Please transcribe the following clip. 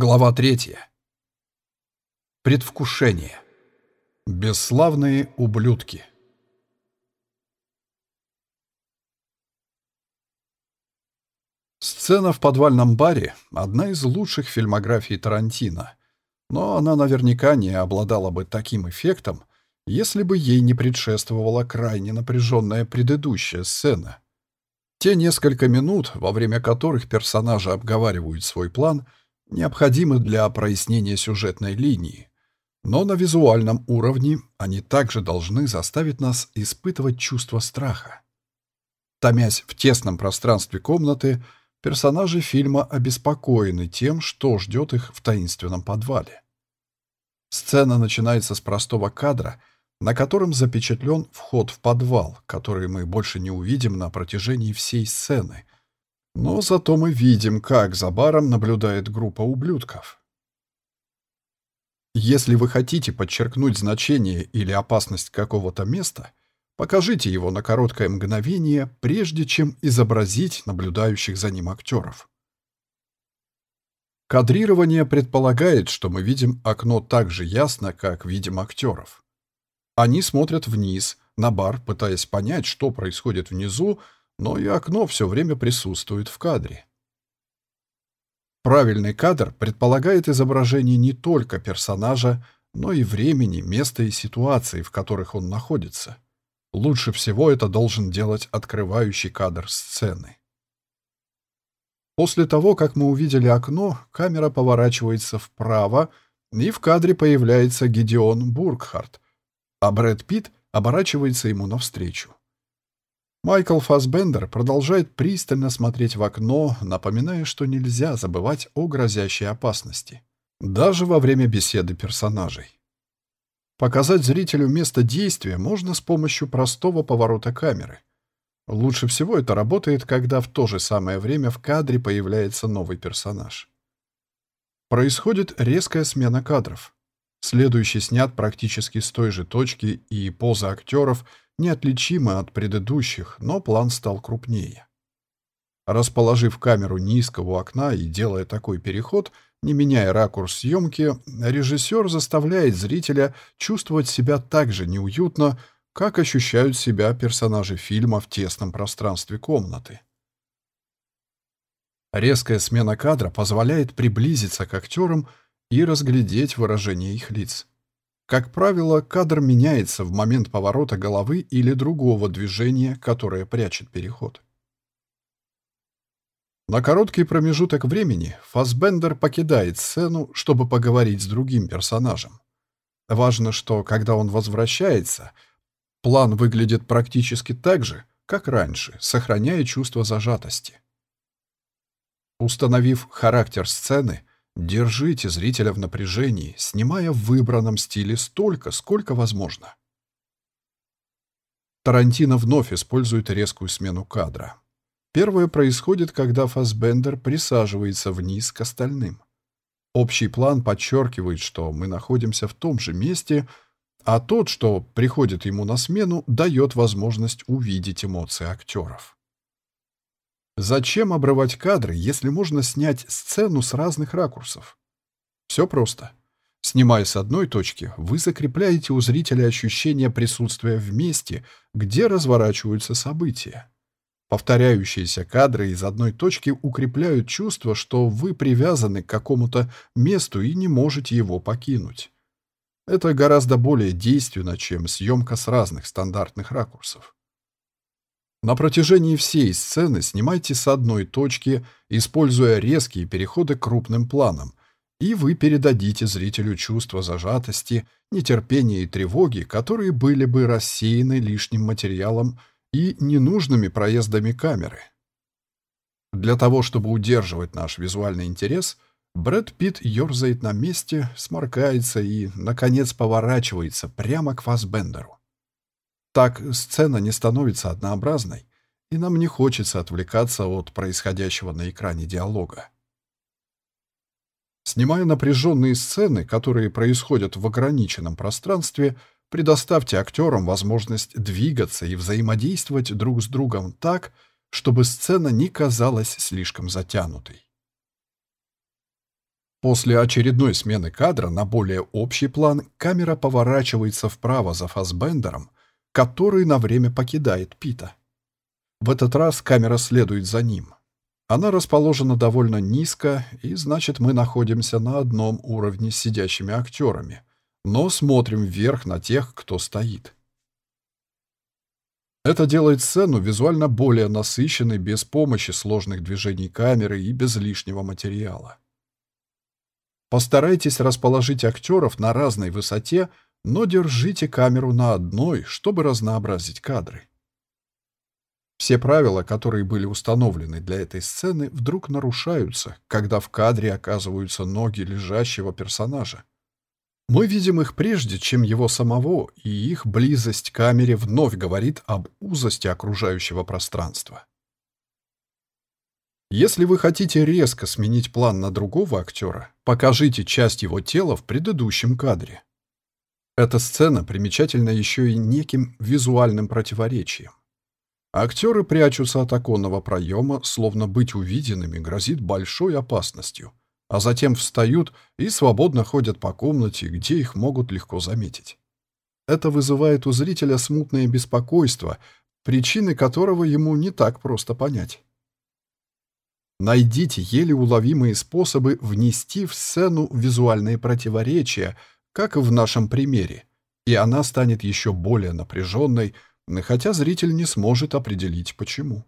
Глава третья. Предвкушение. Бесславные ублюдки. Сцена в подвальном баре — одна из лучших фильмографий Тарантино, но она наверняка не обладала бы таким эффектом, если бы ей не предшествовала крайне напряженная предыдущая сцена. Те несколько минут, во время которых персонажи обговаривают свой план — необходимы для прояснения сюжетной линии, но на визуальном уровне они также должны заставить нас испытывать чувство страха. Томясь в тесном пространстве комнаты, персонажи фильма обеспокоены тем, что ждет их в таинственном подвале. Сцена начинается с простого кадра, на котором запечатлен вход в подвал, который мы больше не увидим на протяжении всей сцены — но зато мы видим, как за баром наблюдает группа ублюдков. Если вы хотите подчеркнуть значение или опасность какого-то места, покажите его на короткое мгновение, прежде чем изобразить наблюдающих за ним актеров. Кадрирование предполагает, что мы видим окно так же ясно, как видим актеров. Они смотрят вниз, на бар, пытаясь понять, что происходит внизу, но и окно все время присутствует в кадре. Правильный кадр предполагает изображение не только персонажа, но и времени, места и ситуации, в которых он находится. Лучше всего это должен делать открывающий кадр сцены. После того, как мы увидели окно, камера поворачивается вправо, и в кадре появляется Гидеон Бургхарт, а Брэд Питт оборачивается ему навстречу. Майкл Фассбендер продолжает пристально смотреть в окно, напоминая, что нельзя забывать о грозящей опасности, даже во время беседы персонажей. Показать зрителю место действия можно с помощью простого поворота камеры. Лучше всего это работает, когда в то же самое время в кадре появляется новый персонаж. Происходит резкая смена кадров. Следующий снят практически с той же точки, и поза актеров – неотличимы от предыдущих, но план стал крупнее. Расположив камеру низко у окна и делая такой переход, не меняя ракурс съемки, режиссер заставляет зрителя чувствовать себя так же неуютно, как ощущают себя персонажи фильма в тесном пространстве комнаты. Резкая смена кадра позволяет приблизиться к актерам и разглядеть выражение их лиц. Как правило, кадр меняется в момент поворота головы или другого движения, которое прячет переход. На короткий промежуток времени Фассбендер покидает сцену, чтобы поговорить с другим персонажем. Важно, что, когда он возвращается, план выглядит практически так же, как раньше, сохраняя чувство зажатости. Установив характер сцены, Держите зрителя в напряжении, снимая в выбранном стиле столько, сколько возможно. Тарантино вновь использует резкую смену кадра. Первое происходит, когда Фассбендер присаживается вниз к остальным. Общий план подчеркивает, что мы находимся в том же месте, а тот, что приходит ему на смену, дает возможность увидеть эмоции актеров. Зачем обрывать кадры, если можно снять сцену с разных ракурсов? Все просто. Снимая с одной точки, вы закрепляете у зрителя ощущение присутствия в месте, где разворачиваются события. Повторяющиеся кадры из одной точки укрепляют чувство, что вы привязаны к какому-то месту и не можете его покинуть. Это гораздо более действенно, чем съемка с разных стандартных ракурсов. На протяжении всей сцены снимайте с одной точки, используя резкие переходы к крупным планам, и вы передадите зрителю чувство зажатости, нетерпения и тревоги, которые были бы рассеяны лишним материалом и ненужными проездами камеры. Для того, чтобы удерживать наш визуальный интерес, Брэд Питт ерзает на месте, сморкается и, наконец, поворачивается прямо к Фассбендеру. Так сцена не становится однообразной, и нам не хочется отвлекаться от происходящего на экране диалога. Снимая напряженные сцены, которые происходят в ограниченном пространстве, предоставьте актерам возможность двигаться и взаимодействовать друг с другом так, чтобы сцена не казалась слишком затянутой. После очередной смены кадра на более общий план камера поворачивается вправо за Фасбендером, который на время покидает Пита. В этот раз камера следует за ним. Она расположена довольно низко, и значит мы находимся на одном уровне с сидящими актерами, но смотрим вверх на тех, кто стоит. Это делает сцену визуально более насыщенной без помощи сложных движений камеры и без лишнего материала. Постарайтесь расположить актеров на разной высоте, но держите камеру на одной, чтобы разнообразить кадры. Все правила, которые были установлены для этой сцены, вдруг нарушаются, когда в кадре оказываются ноги лежащего персонажа. Мы видим их прежде, чем его самого, и их близость к камере вновь говорит об узости окружающего пространства. Если вы хотите резко сменить план на другого актера, покажите часть его тела в предыдущем кадре. Эта сцена примечательна еще и неким визуальным противоречием. Актеры прячутся от оконного проема, словно быть увиденными грозит большой опасностью, а затем встают и свободно ходят по комнате, где их могут легко заметить. Это вызывает у зрителя смутное беспокойство, причины которого ему не так просто понять. Найдите еле уловимые способы внести в сцену визуальные противоречия, как в нашем примере, и она станет еще более напряженной, хотя зритель не сможет определить почему.